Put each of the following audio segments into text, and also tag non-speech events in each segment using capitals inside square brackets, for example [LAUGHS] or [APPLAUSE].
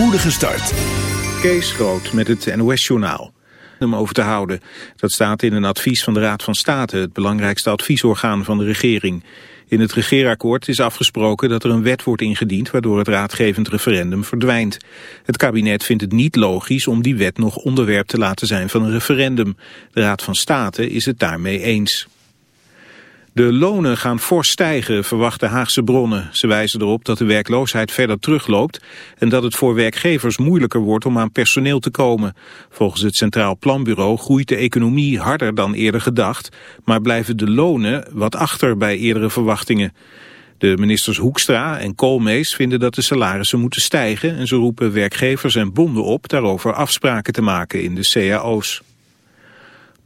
spoedige start. Kees Groot met het NOS-journaal. Om over te houden. Dat staat in een advies van de Raad van State, het belangrijkste adviesorgaan van de regering. In het regeerakkoord is afgesproken dat er een wet wordt ingediend waardoor het raadgevend referendum verdwijnt. Het kabinet vindt het niet logisch om die wet nog onderwerp te laten zijn van een referendum. De Raad van State is het daarmee eens. De lonen gaan fors stijgen, verwachten Haagse bronnen. Ze wijzen erop dat de werkloosheid verder terugloopt... en dat het voor werkgevers moeilijker wordt om aan personeel te komen. Volgens het Centraal Planbureau groeit de economie harder dan eerder gedacht... maar blijven de lonen wat achter bij eerdere verwachtingen. De ministers Hoekstra en Koolmees vinden dat de salarissen moeten stijgen... en ze roepen werkgevers en bonden op daarover afspraken te maken in de cao's.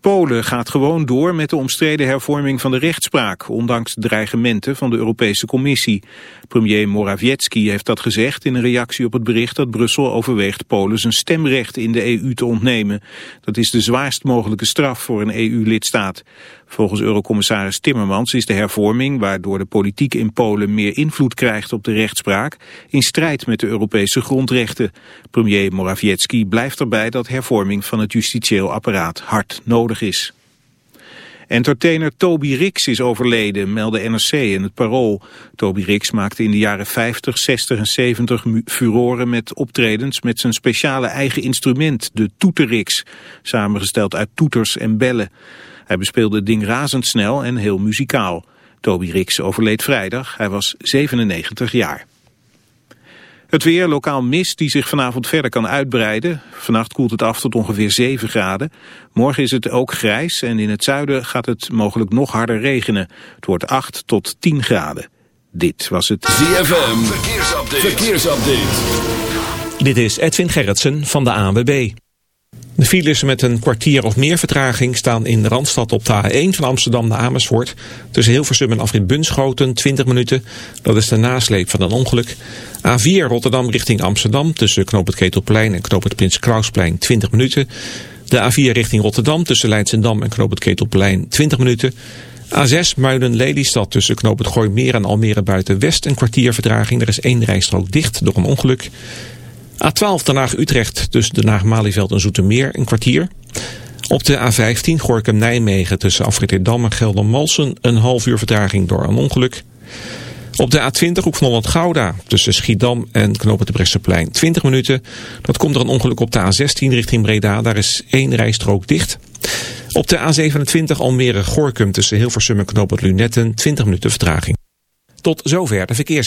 Polen gaat gewoon door met de omstreden hervorming van de rechtspraak, ondanks dreigementen van de Europese Commissie. Premier Morawiecki heeft dat gezegd in een reactie op het bericht dat Brussel overweegt Polen zijn stemrecht in de EU te ontnemen. Dat is de zwaarst mogelijke straf voor een EU-lidstaat. Volgens Eurocommissaris Timmermans is de hervorming, waardoor de politiek in Polen meer invloed krijgt op de rechtspraak, in strijd met de Europese grondrechten. Premier Morawiecki blijft erbij dat hervorming van het justitieel apparaat hard nodig is. Entertainer Toby Rix is overleden, meldde NRC in het Parool. Toby Rix maakte in de jaren 50, 60 en 70 furoren met optredens met zijn speciale eigen instrument, de toeterrix, samengesteld uit toeters en bellen. Hij bespeelde het ding razendsnel en heel muzikaal. Toby Rix overleed vrijdag, hij was 97 jaar. Het weer, lokaal mist die zich vanavond verder kan uitbreiden. Vannacht koelt het af tot ongeveer 7 graden. Morgen is het ook grijs en in het zuiden gaat het mogelijk nog harder regenen. Het wordt 8 tot 10 graden. Dit was het ZFM Verkeersupdate. Verkeersupdate. Dit is Edwin Gerritsen van de ANWB. De files met een kwartier of meer vertraging staan in de Randstad op de A1 van Amsterdam naar Amersfoort. Tussen Hilversum en Afrit Bunschoten 20 minuten. Dat is de nasleep van een ongeluk. A4 Rotterdam richting Amsterdam tussen Knoop het Ketelplein en Knoop het Prins Klausplein 20 minuten. De A4 richting Rotterdam tussen Leidsendam en Knoop het Ketelplein 20 minuten. A6 Muiden-Lelystad tussen Knoop het Gooimeer en Almere buiten West een kwartier vertraging. Er is één rijstrook dicht door een ongeluk. A12 Den Haag-Utrecht tussen Den Haag-Malieveld en Zoetermeer een kwartier. Op de A15 Gorkum-Nijmegen tussen Afritterdam en Geldermalsen een half uur vertraging door een ongeluk. Op de A20 Hoek van Holland-Gouda tussen Schiedam en Knopen de Bresseplein 20 minuten. Dat komt er een ongeluk op de A16 richting Breda. Daar is één rijstrook dicht. Op de A27 Almere-Gorkum tussen Hilversum en Knopen Lunetten 20 minuten vertraging. Tot zover de verkeers.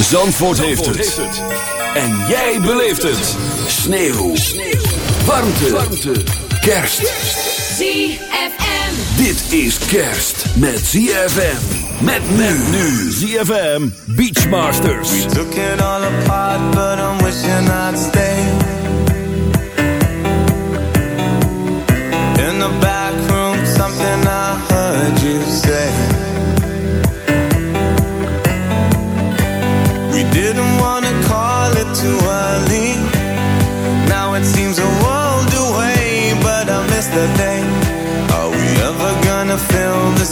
Zandvoort heeft het. En jij beleeft het. Sneeuw. Warmte. Warmte. Kerst. ZFM. Dit is kerst met ZFM. Met men nu. ZFM Beachmasters. Took it all apart, but I'm wishing I'd stay.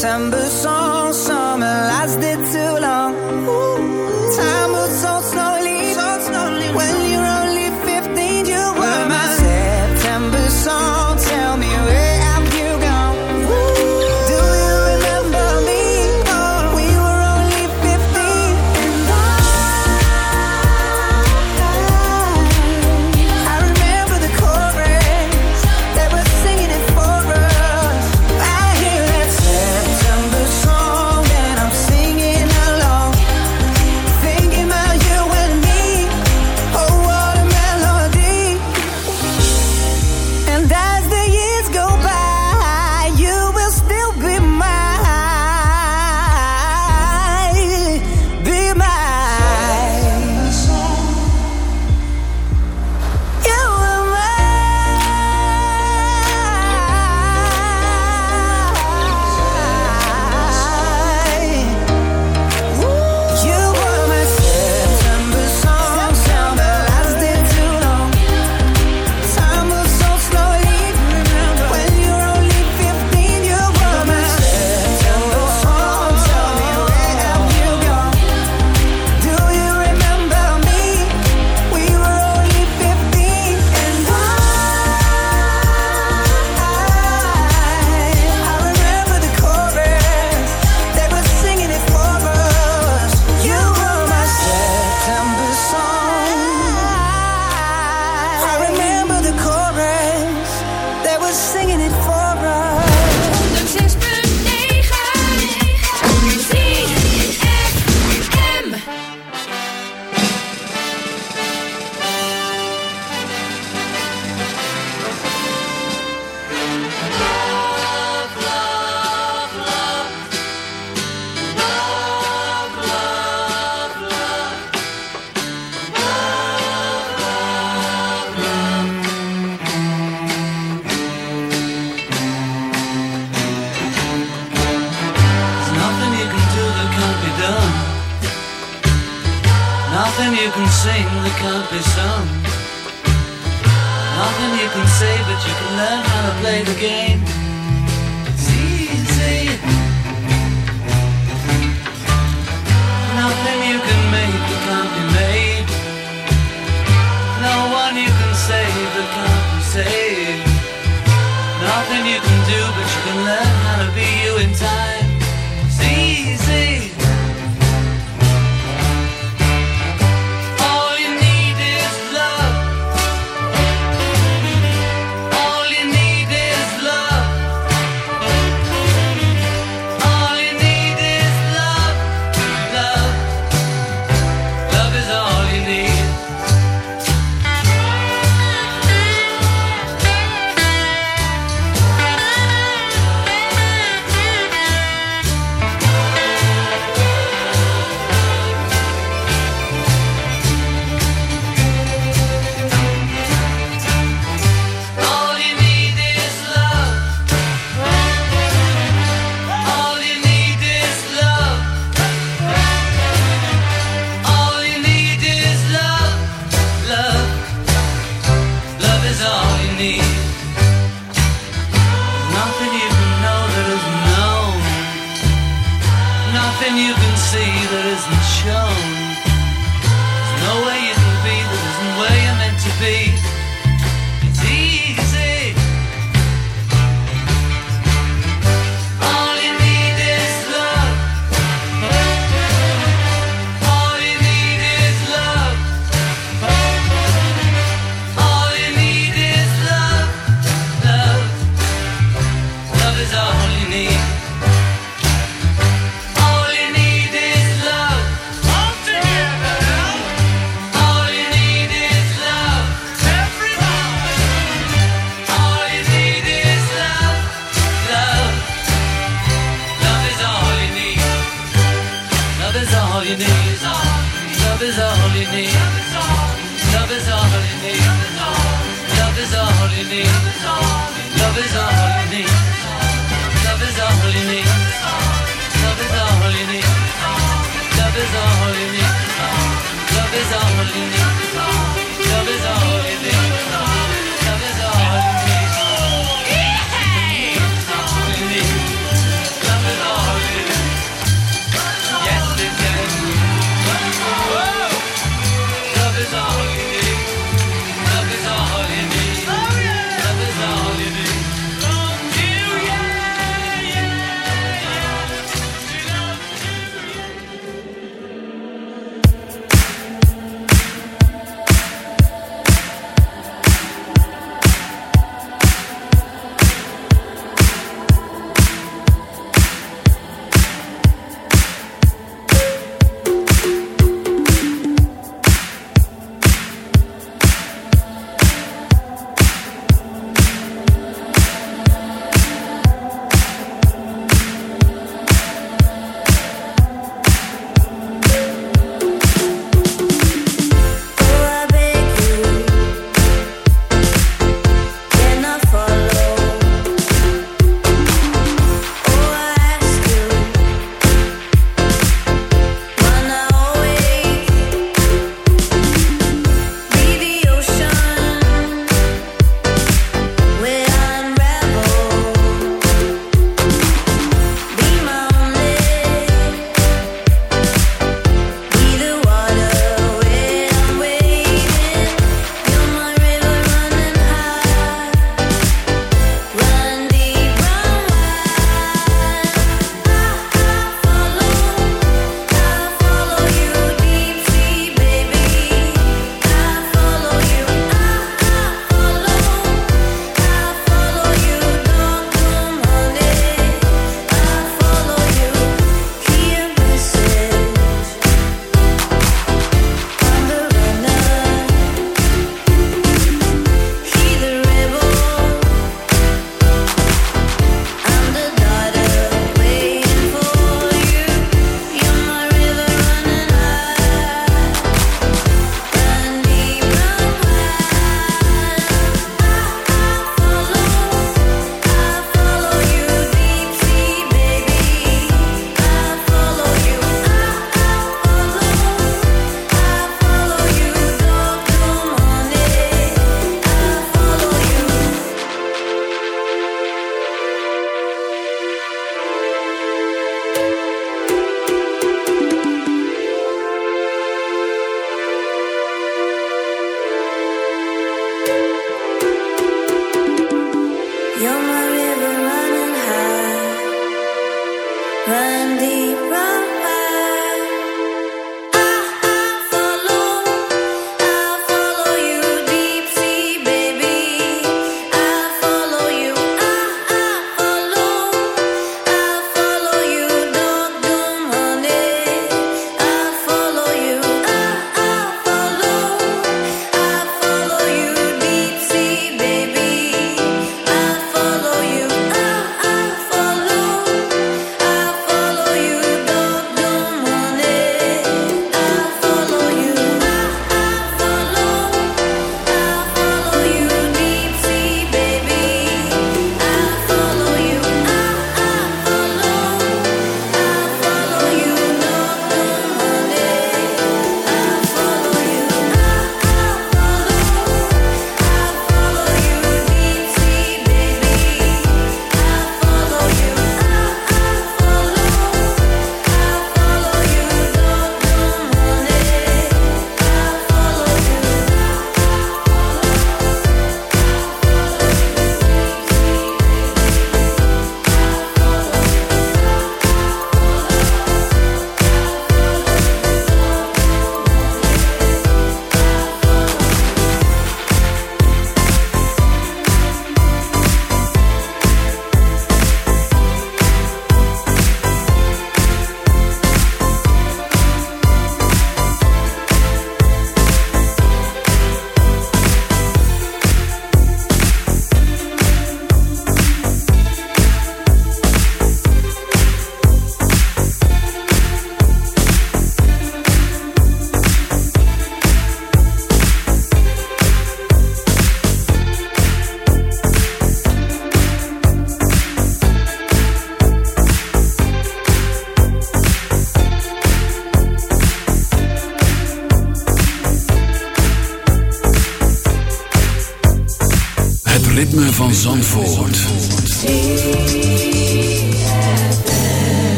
September song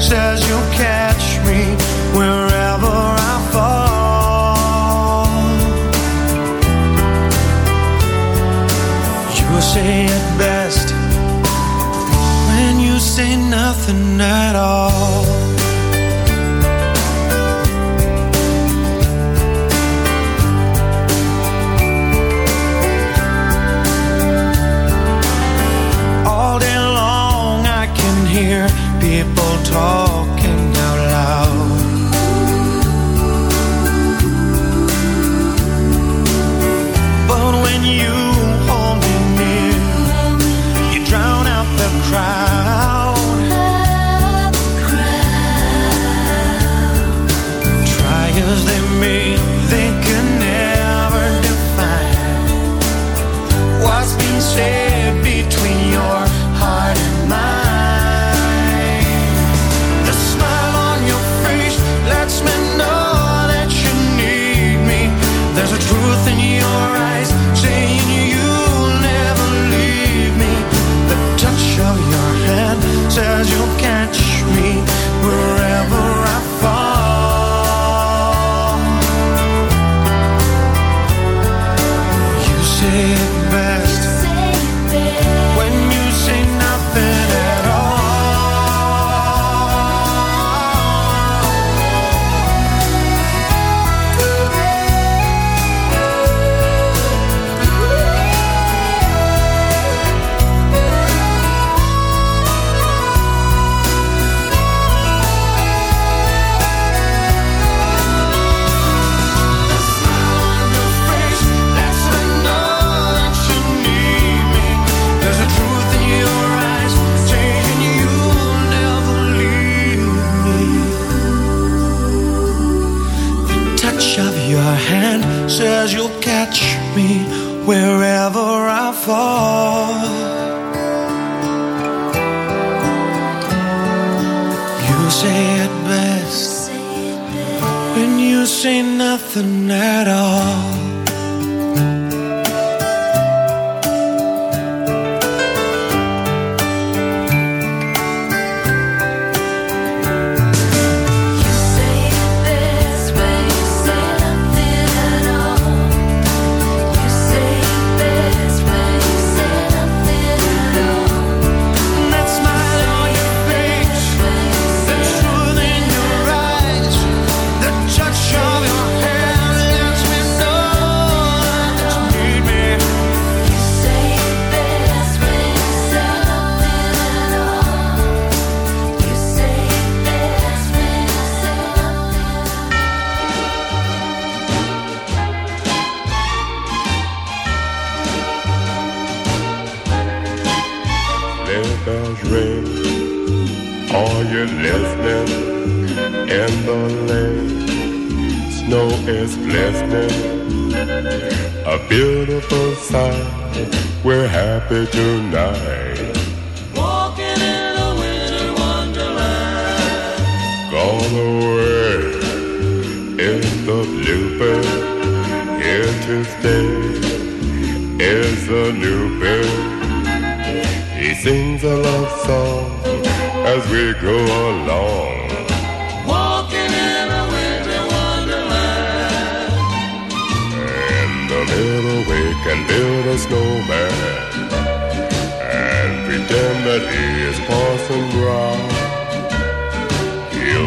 says away is the bluebird. Here to stay is a new bird. He sings a love song as we go along. Walking in a winter wonderland. In the middle we can build a snowman and pretend that he is Parson Brown.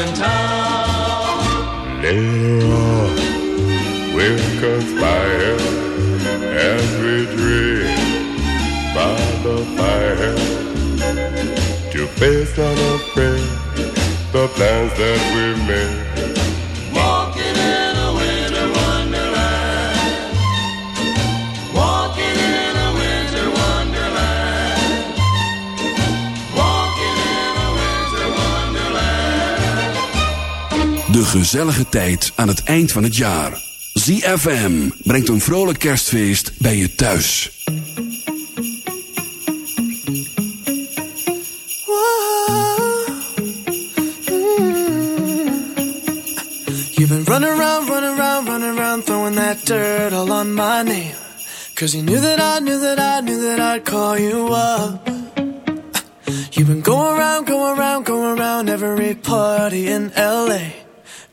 In town. Later on, we'll conspire as we dream by the fire to face unafraid the plans that we made. Gezellige tijd aan het eind van het jaar. ZFM brengt een vrolijk kerstfeest bij je thuis. You've been running around, running around, running around, throwing that dirt all on my name. Cause you knew that I knew that I knew that I'd call you up. You've been going around, going around, going around every party in LA.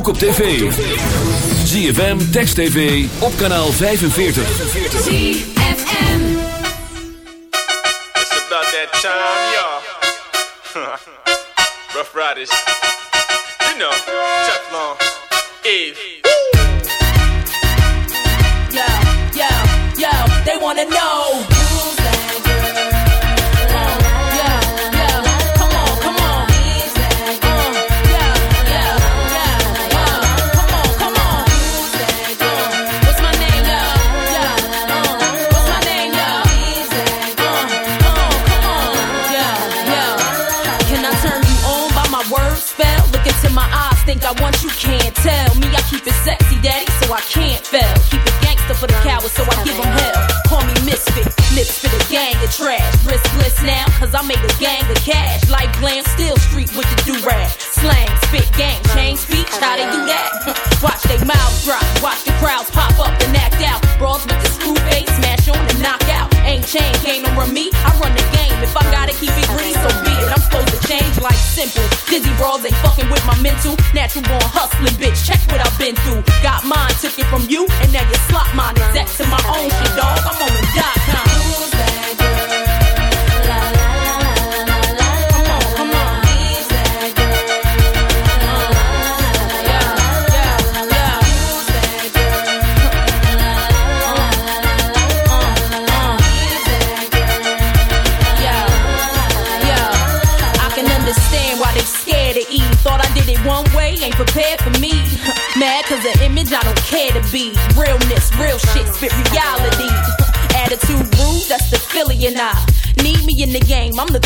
ook op tv. ZFM, Text TV, op kanaal 45. ZFM. It's about that time, y'all. [LAUGHS] Rough Riders. You know, Teflon, Eve. Yo, yo, yo, they wanna know.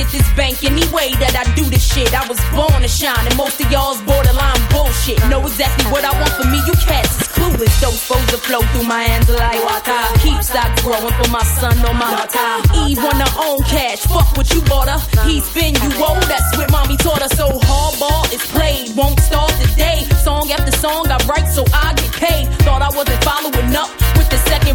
get this bank any way that I do this shit. I was born to shine, and most of y'all's borderline bullshit. Know exactly what I want for me, you cats is clueless. Those foes that flow through my hands like water. Keep stock growing for my son on my water. Eve her own cash, fuck what you bought her. He spin you old, that's what mommy taught her. So hardball is played, won't start today. Song after song I write so I get paid. Thought I wasn't following up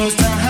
Close to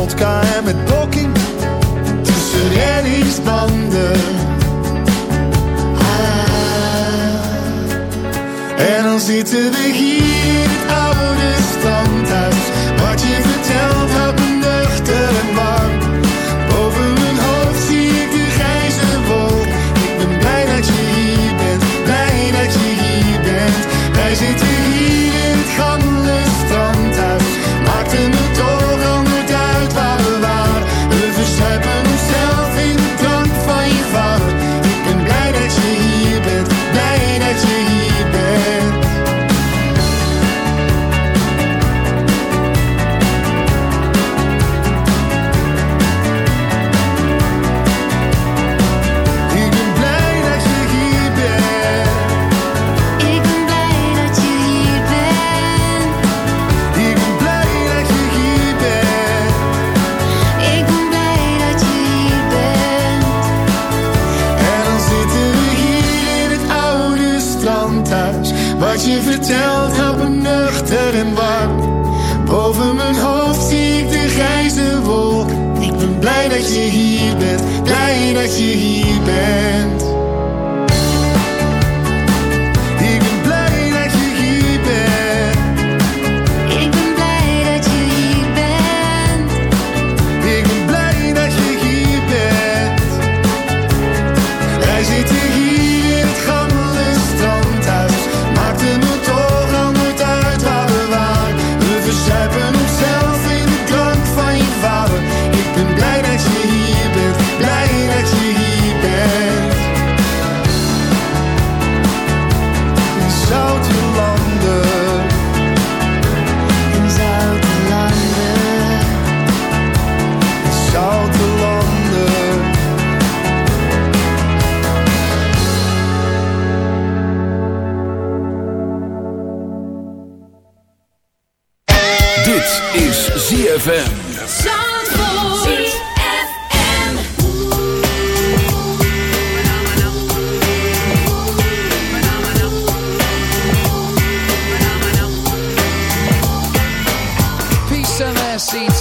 vodka en met poking tussen reddingsbanden. Ah, en dan zitten we hier in het oude standaard.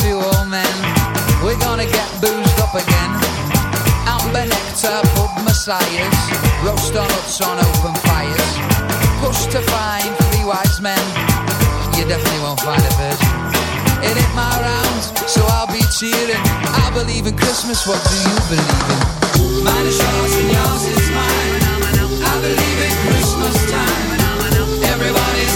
you all men. We're gonna get boozed up again. Amber nectar, pub messiahs. Roast on nuts on open fires. Push to find three wise men. You definitely won't find a virgin. It ain't my round, so I'll be cheering. I believe in Christmas, what do you believe in? Mine is yours and yours is mine. I believe in Christmas time. Everybody's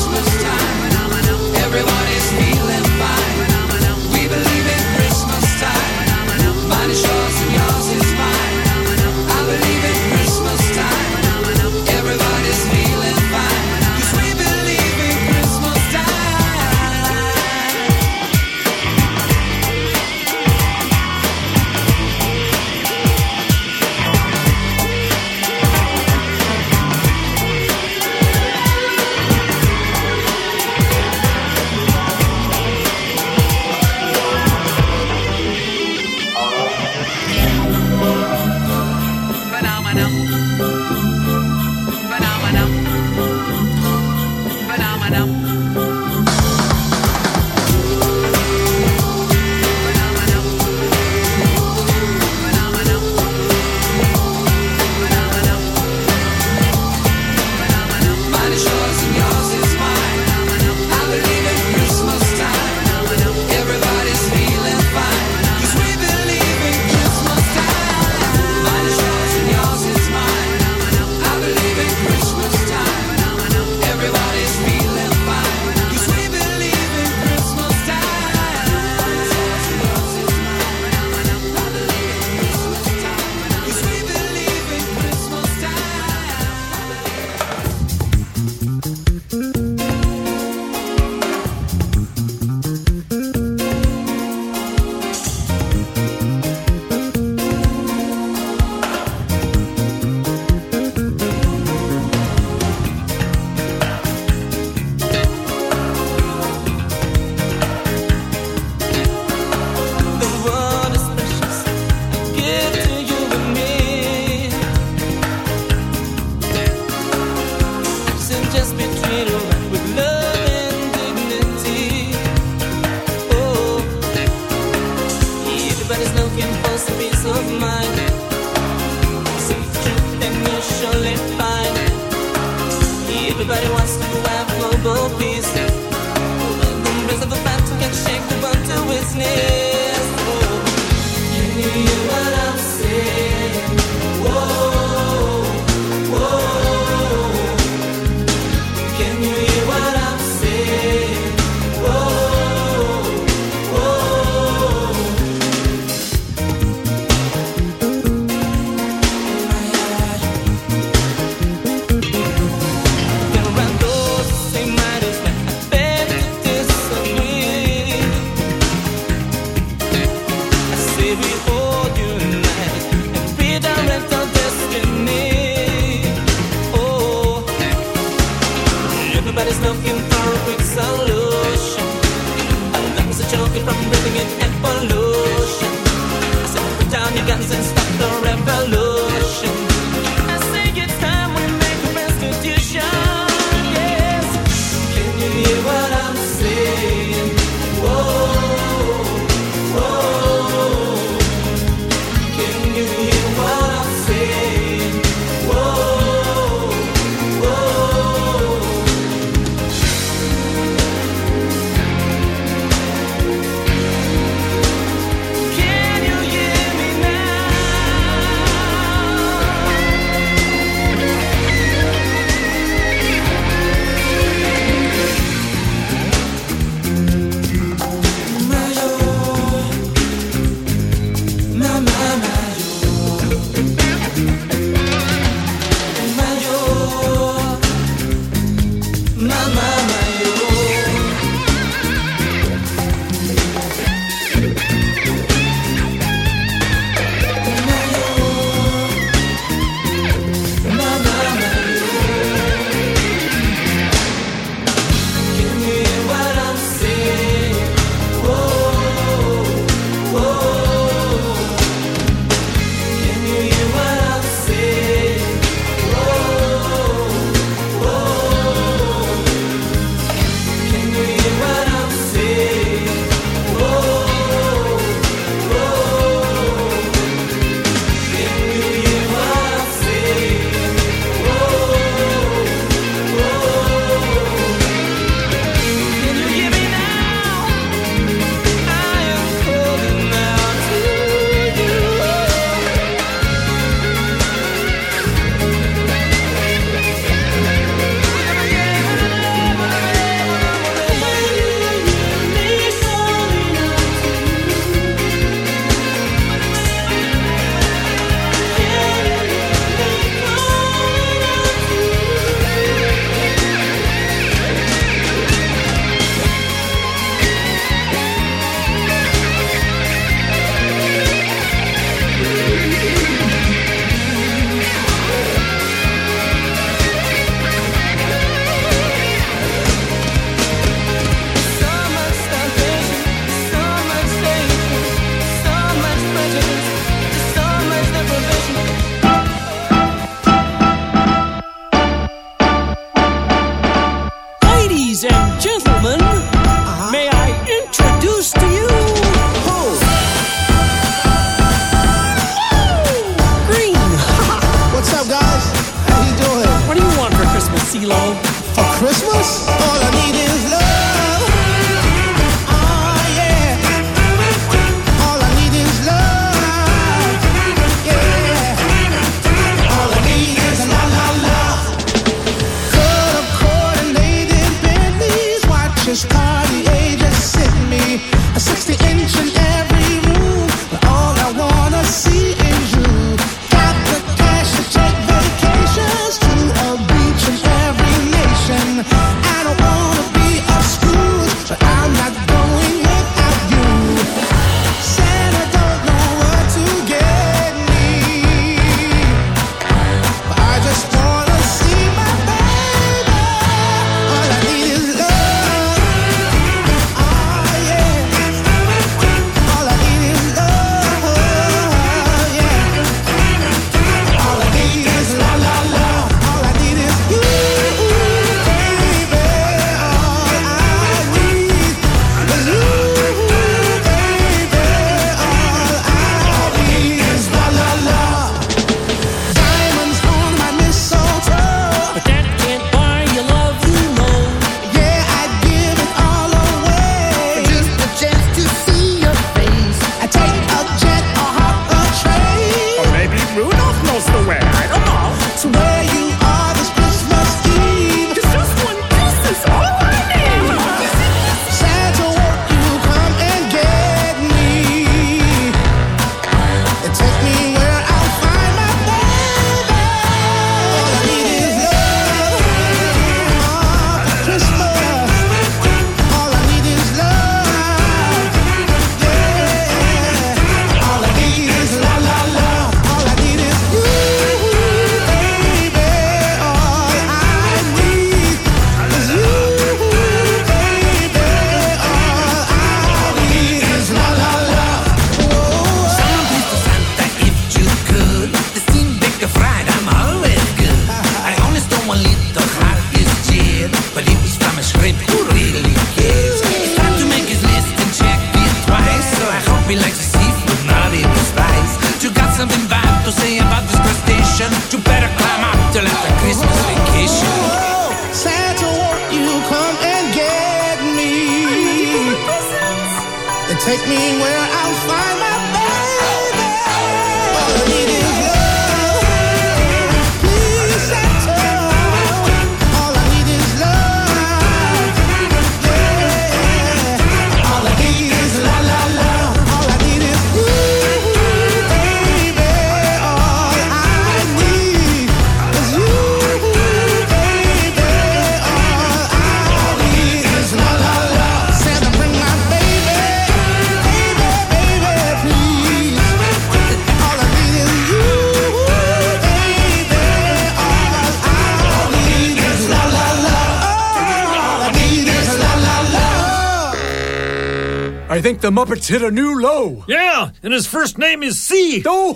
I think the Muppets hit a new low. Yeah, and his first name is C. [LAUGHS] Oh.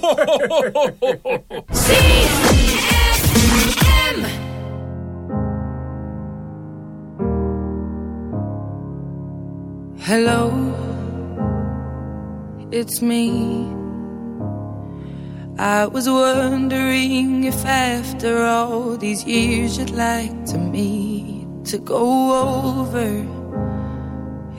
Z-F-M. Hello, it's me. I was wondering if after all these years you'd like to meet to go over